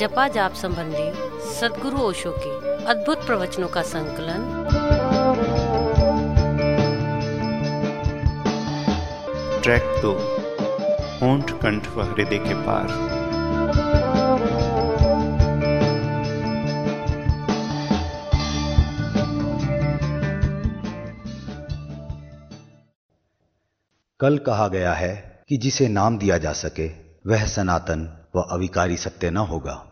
जपा जाप संबंधी सदगुरु ओशो के अद्भुत प्रवचनों का संकलन। ट्रैक दो होंठ कंठ व हृदय के पार। कल कहा गया है कि जिसे नाम दिया जा सके वह सनातन व अविकारी सत्य न होगा।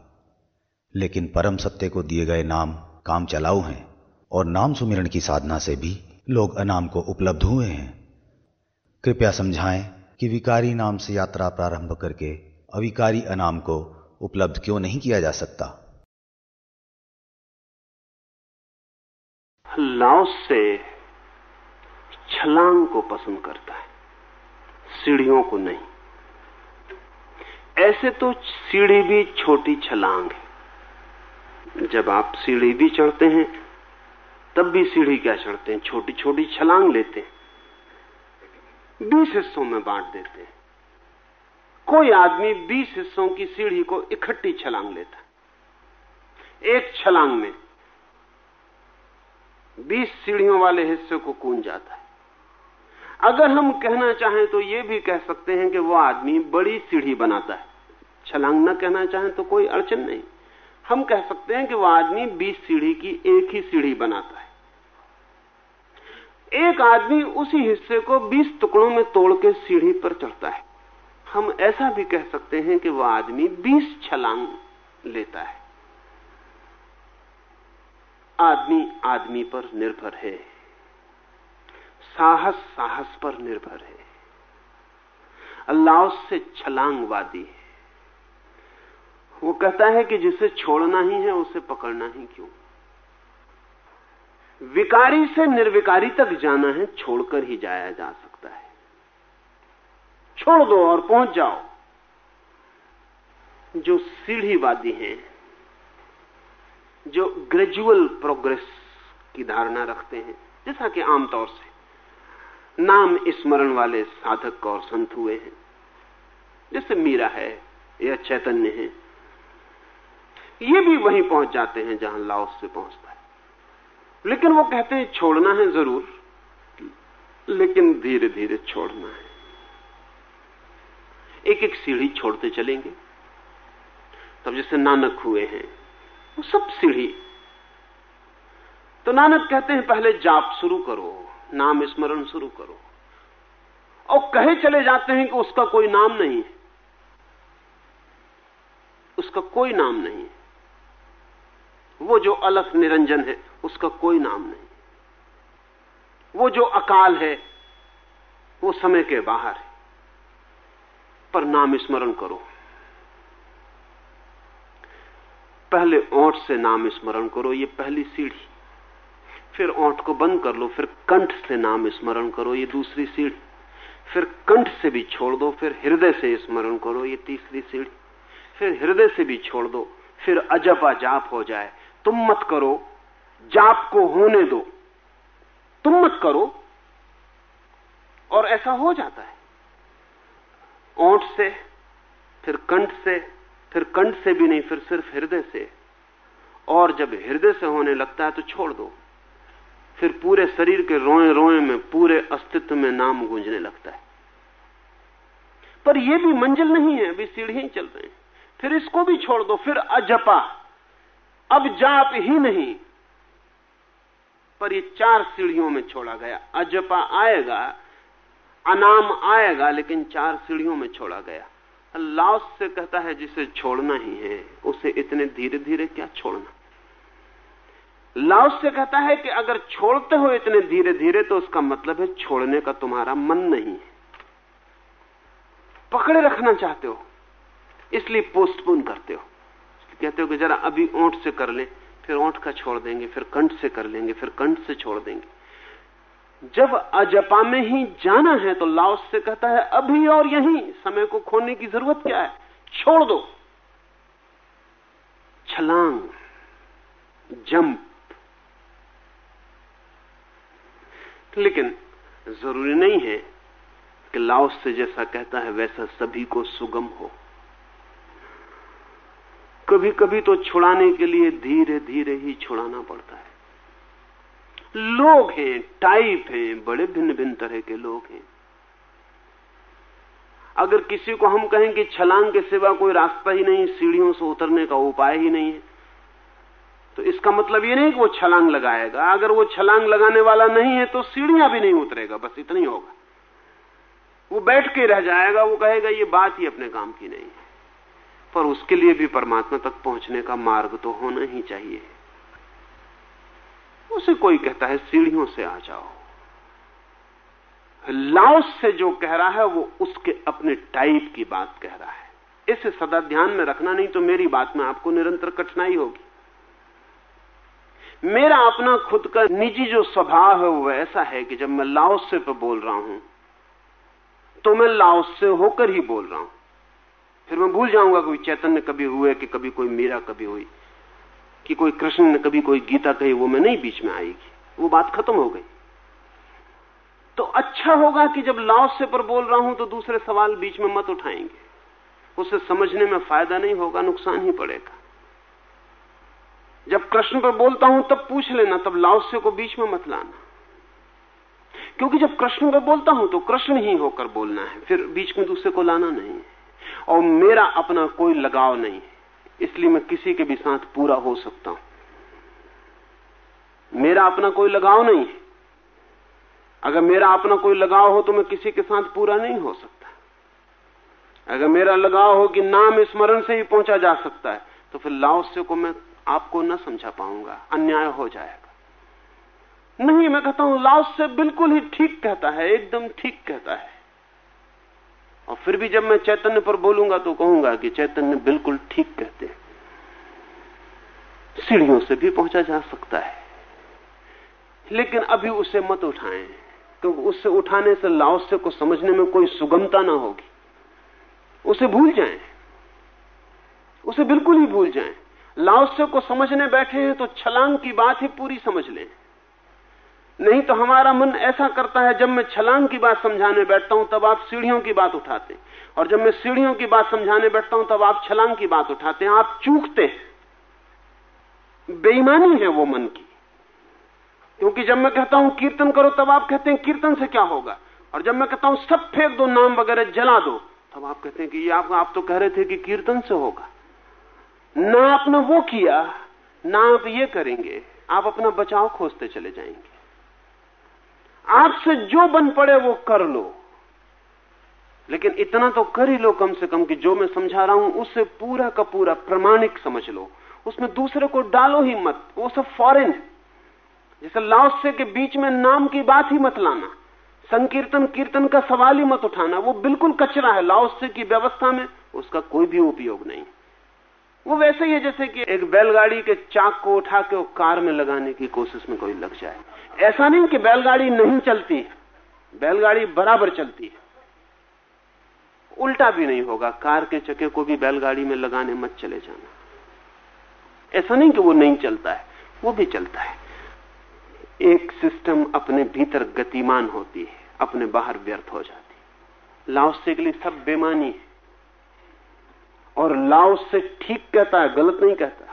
लेकिन परम सत्य को दिए गए नाम काम चलाऊ हैं, और नाम सुमिरण की साधना से भी लोग अनाम को उपलब्ध हुए हैं। कृपया समझाएँ कि विकारी नाम से यात्रा प्रारंभ करके अविकारी अनाम को उपलब्ध क्यों नहीं किया जा सकता? लाओस से छलांग को पसंद करता है, सीढ़ियों को नहीं। ऐसे तो सीढ़ी भी छोटी छलांग है। जब आप सीढ़ी भी चढ़ते हैं, तब भी सीढ़ी क्या चढ़ते हैं? छोटी छोटी छलांग लेते हैं। बीस हिस्सों में बांट देते हैं। कोई आदमी बीस हिस्सों की सीढ़ी को इकट्ठी छलांग लेता। एक छलांग में बीस सीढ़ियों वाले हिस्से को कूद जाता है। अगर हम कहना चाहें तो यह भी कह सकते हैं कि वो आदमी बड़ी सीढ़ी बनाता है। छलांग न कहना चाहें तो कोई अड़चन नहीं। हम कह सकते हैं कि वह आदमी बीस सीढ़ी की एक ही सीढ़ी बनाता है। एक आदमी उसी हिस्से को बीस टुकड़ों में तोड़ के सीढ़ी पर चढ़ता है। हम ऐसा भी कह सकते हैं कि वह आदमी बीस छलांग लेता है। आदमी आदमी पर निर्भर है। साहस साहस पर निर्भर है। अल्लाह से छलांगवादी है। वो कहता है कि जिसे छोड़ना ही है, उसे पकड़ना ही क्यों? विकारी से निर्विकारी तक जाना है, छोड़कर ही जाया जा सकता है। छोड़ दो और पहुँच जाओ। जो सीढ़ीवादी हैं, जो ग्रेजुअल प्रोग्रेस की धारणा रखते हैं, जैसा कि आमतौर से नाम स्मरण वाले साधक और संत हुए हैं, जैसे मीरा है या चैतन्य है ये भी वहीं पहुँच जाते हैं जहाँ लाओस से पहुँचता है। लेकिन वो कहते हैं, छोड़ना है ज़रूर, लेकिन धीरे धीरे छोड़ना है। एक एक सीढ़ी छोड़ते चलेंगे। तब जैसे नानक हुए हैं, वो सब सीढ़ी। तो नानक कहते हैं, पहले जाप शुरू करो, नाम स्मरण शुरू करो। और कहे चले जाते हैं कि उसका कोई नाम नहीं है। उसका कोई नाम नहीं है। वो जो अलख निरंजन है, उसका कोई नाम नहीं। वो जो अकाल है, वो समय के बाहर है। पर नाम स्मरण करो। पहले ओंठ से नाम स्मरण करो, ये पहली सीढ़ी। फिर ओंठ को बंद कर लो, फिर कंठ से नाम स्मरण करो, ये दूसरी सीढ़ी। फिर कंठ से भी छोड़ दो, फिर हृदय से स्मरण करो, ये तीसरी सीढ़ी। फिर हृदय से भी छोड़ दो, फिर अजपा जाप हो जाए। तुम मत करो, जाप को होने दो। तुम मत करो, और ऐसा हो जाता है। ओंठ से, फिर कंठ से, फिर कंठ से भी नहीं, फिर सिर्फ़ हृदय से। और जब हृदय से होने लगता है तो छोड़ दो। फिर पूरे शरीर के रोए रोए में, पूरे अस्तित्व में नाम गूंजने लगता है। पर यह भी मंजिल नहीं है, अभी सीढ़ी चल रहे हैं। फिर इसको भी छोड़ दो, फिर अजपा। अब जाप ही नहीं। पर ये चार सीढ़ियों में छोड़ा गया। अजपा आएगा, अनाम आएगा, लेकिन चार सीढ़ियों में छोड़ा गया। लाओस से कहता है, जिसे छोड़ना ही है, उसे इतने धीरे धीरे क्या छोड़ना? लाओस से कहता है कि अगर छोड़ते हो इतने धीरे धीरे तो उसका मतलब है छोड़ने का तुम्हारा मन नहीं है। पकड़े रखना चाहते हो, इसलिए पोस्टपोन करते हो। कहते हो कि जरा अभी ओंठ से कर ले, फिर ओंठ का छोड़ देंगे, फिर कंठ से कर लेंगे, फिर कंठ से छोड़ देंगे। जब अजपा में ही जाना है तो लाओस से कहता है, अभी और यहीं, समय को खोने की ज़रूरत क्या है? छोड़ दो। छलांग, जंप। लेकिन ज़रूरी नहीं है कि लाओस से जैसा कहता है, वैसा सभी को सुगम हो। कभी कभी तो छुड़ाने के लिए धीरे धीरे ही छुड़ाना पड़ता है। लोग हैं टाइप हैं, बड़े भिन्न भिन्न तरह के लोग हैं। अगर किसी को हम कहें कि छलांग के सिवा कोई रास्ता ही नहीं, सीढ़ियों से उतरने का उपाय ही नहीं है तो इसका मतलब ये नहीं कि वो छलांग लगाएगा। अगर वो छलांग लगाने वाला नहीं है तो सीढ़ियाँ भी नहीं उतरेगा, बस इतना ही होगा। वो बैठ के रह जाएगा, वो कहेगा, ये बात ही अपने काम की नहीं है। पर उसके लिए भी परमात्मा तक पहुँचने का मार्ग तो होना ही चाहिए। उसे कोई कहता है, सीढ़ियों से आ जाओ। लाओस से जो कह रहा है, वो उसके अपने टाइप की बात कह रहा है। इसे सदा ध्यान में रखना नहीं तो मेरी बात में आपको निरंतर कठिनाई होगी। मेरा अपना खुद का निजी जो स्वभाव है, वो ऐसा है कि जब मैं लाओस से पे बोल रहा हूँ तो मैं लाओस से होकर ही बोल रहा हूँ। फिर मैं भूल जाऊँगा कोई चैतन्य कभी हुए, कि कभी कोई मीरा कभी हुई, कि कोई कृष्ण ने कभी कोई गीता कही, वो मैं नहीं बीच में आएगी। वो बात खत्म हो गई। तो अच्छा होगा कि जब लाओस से पर बोल रहा हूँ तो दूसरे सवाल बीच में मत उठाएँगे। उसे समझने में फ़ायदा नहीं होगा, नुकसान ही पड़ेगा। जब कृष्ण पर बोलता हूँ, तब पूछ लेना, तब लाओस्य को बीच में मत लाना। क्योंकि जब कृष्ण पर बोलता हूँ तो कृष्ण ही होकर बोलना है, फिर बीच में दूसरे को लाना नहीं है। और मेरा अपना कोई लगाव नहीं इसलिए मैं किसी के भी साथ पूरा हो सकता हूँ। मेरा अपना कोई लगाव नहीं अगर मेरा अपना कोई लगाव हो तो मैं किसी के साथ पूरा नहीं हो सकता। अगर मेरा लगाव हो कि नाम स्मरण से ही पहुँचा जा सकता है तो फिर लाओस्य को मैं आपको न समझा पाऊँगा। अन्याय हो जाएगा। नहीं, मैं कहता हूँ लाओस से बिल्कुल ही ठीक कहता है, एकदम ठीक कहता है। और फिर भी जब मैं चैतन्य पर बोलूँगा तो कहूँगा कि चैतन्य बिल्कुल ठीक कहते हैं। सीढ़ियों से भी पहुँचा जा सकता है। लेकिन अभी उसे मत उठाएँ, क्योंकि उससे उठाने से लाओस्य को समझने में कोई सुगमता ना होगी। उसे भूल जाएँ। उसे बिल्कुल ही भूल जाएँ। लाओस्य को समझने बैठे हैं तो छलांग की बात ही पूरी समझ लें। नहीं तो हमारा मन ऐसा करता है जब मैं छलांग की बात समझाने बैठता हूँ तब आप सीढ़ियों की बात उठाते हैं। और जब मैं सीढ़ियों की बात समझाने बैठता हूँ तब आप छलांग की बात उठाते हैं। आप चूकते हैं। बेईमानी है वो मन की। क्योंकि जब मैं कहता हूँ कीर्तन करो तब आप कहते हैं कीर्तन से क्या होगा? और जब मैं कहता हूँ सब फेंक दो नाम वगैरह जला दो तब आप कहते हैं कि ये आप, आप तो कह रहे थे कि कीर्तन से होगा। ना आपने वो किया ना आप ये करेंगे आप अपना बचाव खोजते चले जाएँगे। आपसे जो बन पड़े वो कर लो। लेकिन इतना तो कर ही लो कम से कम कि जो मैं समझा रहा हूँ, उससे पूरा का पूरा प्रमाणिक समझ लो। उसमें दूसरे को डालो ही मत, वो सब फॉरेन है। जैसे लाओसे के बीच में नाम की बात ही मत लाना। संकीर्तन, कीर्तन का सवाल ही मत उठाना। वो बिल्कुल कचरा है, लाओसे की व्यवस्था में उसका कोई भी उपयोग नहीं। वो वैसे ही है जैसे कि एक बैलगाड़ी के चाक को उठा के कार में लगाने की कोशिश में कोई लग जाए। ऐसा नहीं कि बैलगाड़ी नहीं चलती, बैलगाड़ी बराबर चलती है। उल्टा भी नहीं होगा, कार के चके को भी बैलगाड़ी में लगाने मत चले जाना। ऐसा नहीं कि वो नहीं चलता है, वो भी चलता है। एक सिस्टम अपने भीतर गतिमान होती है, अपने बाहर व्यर्थ हो जाती है। लाओस के लिए सब बेमानी है। और लाओस से ठीक कहता है, गलत नहीं कहता।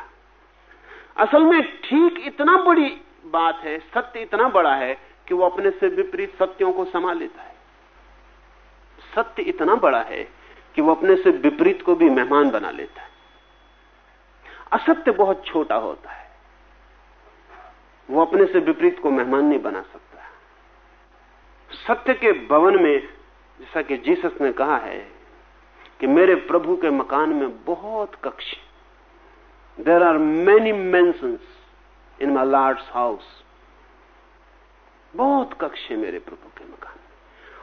असल में ठीक इतना बड़ी बात है, सत्य इतना बड़ा है कि वो अपने से विपरीत सत्यों को समा लेता है। सत्य इतना बड़ा है कि वो अपने से विपरीत को भी मेहमान बना लेता है। असत्य बहुत छोटा होता है। वो अपने से विपरीत को मेहमान नहीं बना सकता सत्य के भवन में, जैसा कि जीसस ने कहा है कि मेरे प्रभु के मकान में बहुत कक्ष there are many mansions in my lord's house बहुत कक्ष है मेरे प्रभु के मकान।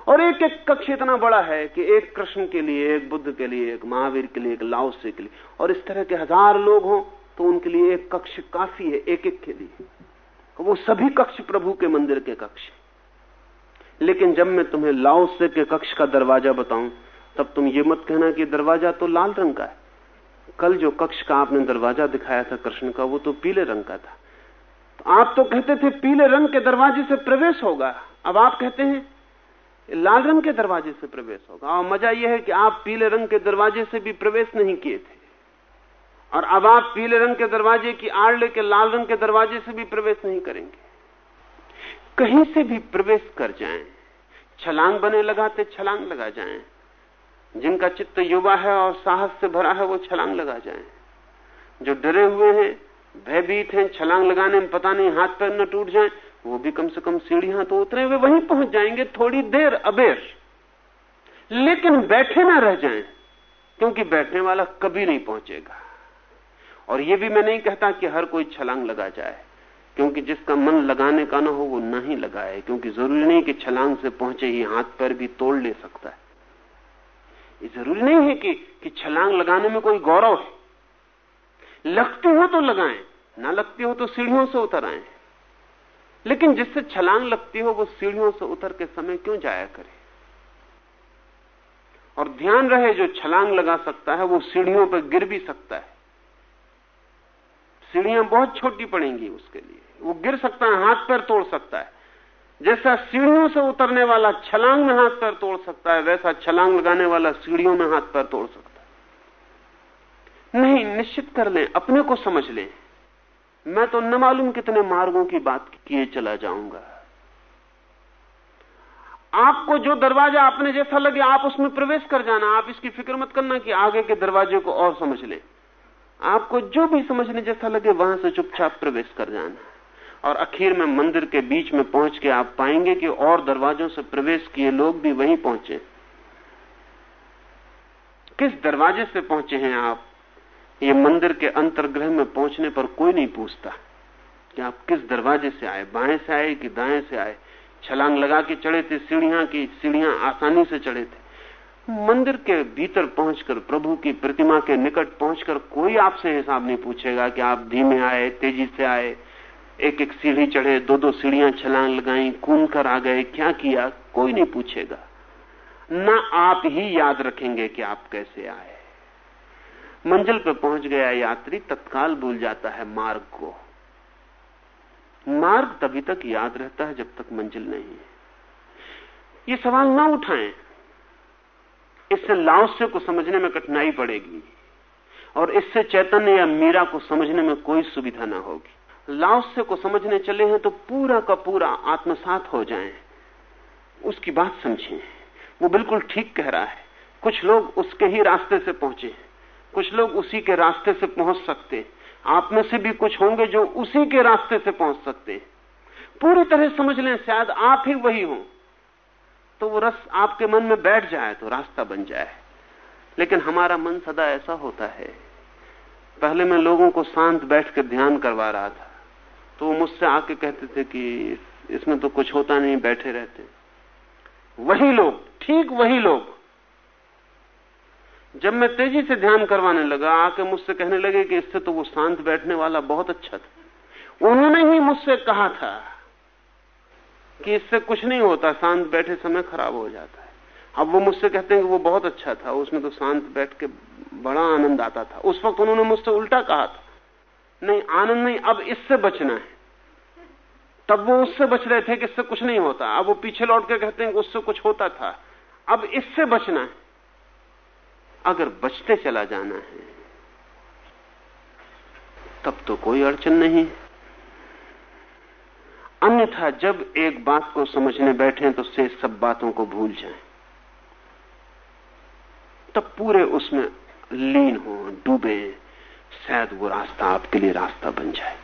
और एक एक कक्ष इतना बड़ा है कि एक कृष्ण के लिए, एक बुद्ध के लिए, एक महावीर के लिए, एक लाओसे के लिए, और इस तरह के हज़ार लोग हों तो उनके लिए एक कक्ष काफ़ी है एक एक के लिए। वो सभी कक्ष प्रभु के मंदिर के कक्ष लेकिन जब मैं तुम्हें लाओसे के कक्ष का दरवाज़ा बताऊँ, तब तुम ये मत कहना कि दरवाज़ा तो लाल रंग का है। कल जो कक्ष का आपने दरवाज़ा दिखाया था कृष्ण का, वो तो पीले रंग का था। आप तो कहते थे पीले रंग के दरवाजे से प्रवेश होगा। अब आप कहते हैं, लाल रंग के दरवाजे से प्रवेश होगा। और मज़ा यह है कि आप पीले रंग के दरवाजे से भी प्रवेश नहीं किए थे। और अब आप पीले रंग के दरवाजे की आड़ लेके लाल रंग के दरवाजे से भी प्रवेश नहीं करेंगे। कहीं से भी प्रवेश कर जाएँ। छलांग बने लगाते छलांग लगा जाएँ। जिनका चित्त युवा है और साहस से भरा है, वो छलांग लगा जाएँ। जो डरे हुए हैं भयभीत हैं छलांग लगाने में पता नहीं हाथ पैर न टूट जाए वो भी कम से कम सीढ़ियाँ तो उतरे वे वहीं पहुँच जाएँगे थोड़ी देर अबेर। लेकिन बैठे ना रह जाएँ क्योंकि बैठने वाला कभी नहीं पहुंचेगा। और ये भी मैं नहीं कहता कि हर कोई छलांग लगा जाए क्योंकि जिसका मन लगाने का ना हो वो नहीं लगाए क्योंकि ज़रूरी नहीं कि छलांग से पहुँचे ही हाथ पैर भी तोड़ ले सकता है। ज़रूरी नहीं है कि, कि छलांग लगाने में कोई गौरव है। लगती हो तो लगाएँ, ना लगती हो तो सीढ़ियों से उतर आए लेकिन जिससे छलांग लगती हो, वो सीढ़ियों से उतर के समय क्यों जाया करे? और ध्यान रहे, जो छलांग लगा सकता है, वो सीढ़ियों पर गिर भी सकता है। सीढ़ियाँ बहुत छोटी पड़ेंगी उसके लिए। वो गिर सकता है, हाथ पैर तोड़ सकता है। जैसा सीढ़ियों से उतरने वाला छलांग में हाथ पैर तोड़ सकता है, वैसा छलांग लगाने वाला सीढ़ियों में हाथ पैर तोड़ सकता है। नहीं, निश्चित कर लें, अपने को समझ लें। मैं तो न मालूम कितने मार्गों की बात किए चला जाऊँगा। आपको जो दरवाज़ा अपने जैसा लगे, आप उसमें प्रवेश कर जाना, आप इसकी फ़िक्र मत करना कि आगे के दरवाजे को और समझ लें। आपको जो भी समझने जैसा लगे, वहाँ से चुपचाप प्रवेश कर जाना। और आखिर में मंदिर के बीच में पहुँच के आप पाएँगे कि और दरवाजों से प्रवेश किए लोग भी वहीं पहुँचे। किस दरवाजे से पहुँचे हैं आप? ये मंदिर के अंतर्ग्रह में पहुँचने पर कोई नहीं पूछता कि आप किस दरवाजे से आए, बाएँ से आए कि दाएँ से आए। छलांग लगा के चढ़े थे, सीढ़ियाँ की, सीढ़ियाँ आसानी से चढ़े थे। मंदिर के भीतर पहुंचकर, प्रभु की प्रतिमा के निकट पहुंचकर कोई आपसे हिसाब नहीं पूछेगा कि आप धीमे आए, तेज़ी से आए। एक एक सीढ़ी चढ़े दो दो सीढ़ियाँ छलांग लगाई, कूद कर आ गए, क्या किया? कोई नहीं पूछेगा। ना आप ही याद रखेंगे कि आप कैसे आए। मंजिल पर पहुँच गया यात्री, तत्काल भूल जाता है मार्ग को। मार्ग तभी तक याद रहता है जब तक मंजिल नहीं है। ये सवाल ना उठाएँ। इससे लाओस्य को समझने में कठिनाई पड़ेगी और इससे चैतन्य या मीरा को समझने में कोई सुविधा ना होगी। लाओस्य को समझने चले हैं तो पूरा का पूरा आत्मसात हो जाएँ। उसकी बात समझें। वो बिल्कुल ठीक कह रहा है। कुछ लोग उसके ही रास्ते से पहुँचे हैं। कुछ लोग उसी के रास्ते से पहुँच सकते हैं। आप में से भी कुछ होंगे जो उसी के रास्ते से पहुँच सकते हैं। पूरी तरह समझ लें, शायद आप ही वही हों। तो वो रस आपके मन में बैठ जाए तो रास्ता बन जाए। लेकिन हमारा मन सदा ऐसा होता है। पहले मैं लोगों को शांत बैठ कर ध्यान करवा रहा था। तो वो मुझसे आके कहते थे कि इसमें तो कुछ होता नहीं, बैठे रहते। वही लोग, ठीक वही लोग। जब मैं तेज़ी से ध्यान करवाने लगा, आके मुझसे कहने लगे कि इससे तो वो शांत बैठने वाला बहुत अच्छा था। उन्होंने ही मुझसे कहा था कि इससे कुछ नहीं होता, शांत बैठे समय खराब हो जाता है। अब वो मुझसे कहते हैं कि वो बहुत अच्छा था, उसमें तो शांत बैठ के बड़ा आनंद आता था। उस वक्त उन्होंने मुझसे उल्टा कहा था, नहीं, आनंद नहीं, अब इससे बचना है। तब वो उससे बच रहे थे कि इससे कुछ नहीं होता। अब वो पीछे लौट के कहते हैं कि उससे कुछ होता था, अब इससे बचना है। अगर बचते चला जाना है, तब तो कोई अड़चन नहीं। अन्यथा जब एक बात को समझने बैठे तो से सब बातों को भूल जाएँ। तब पूरे उसमें लीन हो, डूबे, शायद वो रास्ता आपके लिए रास्ता बन जाए।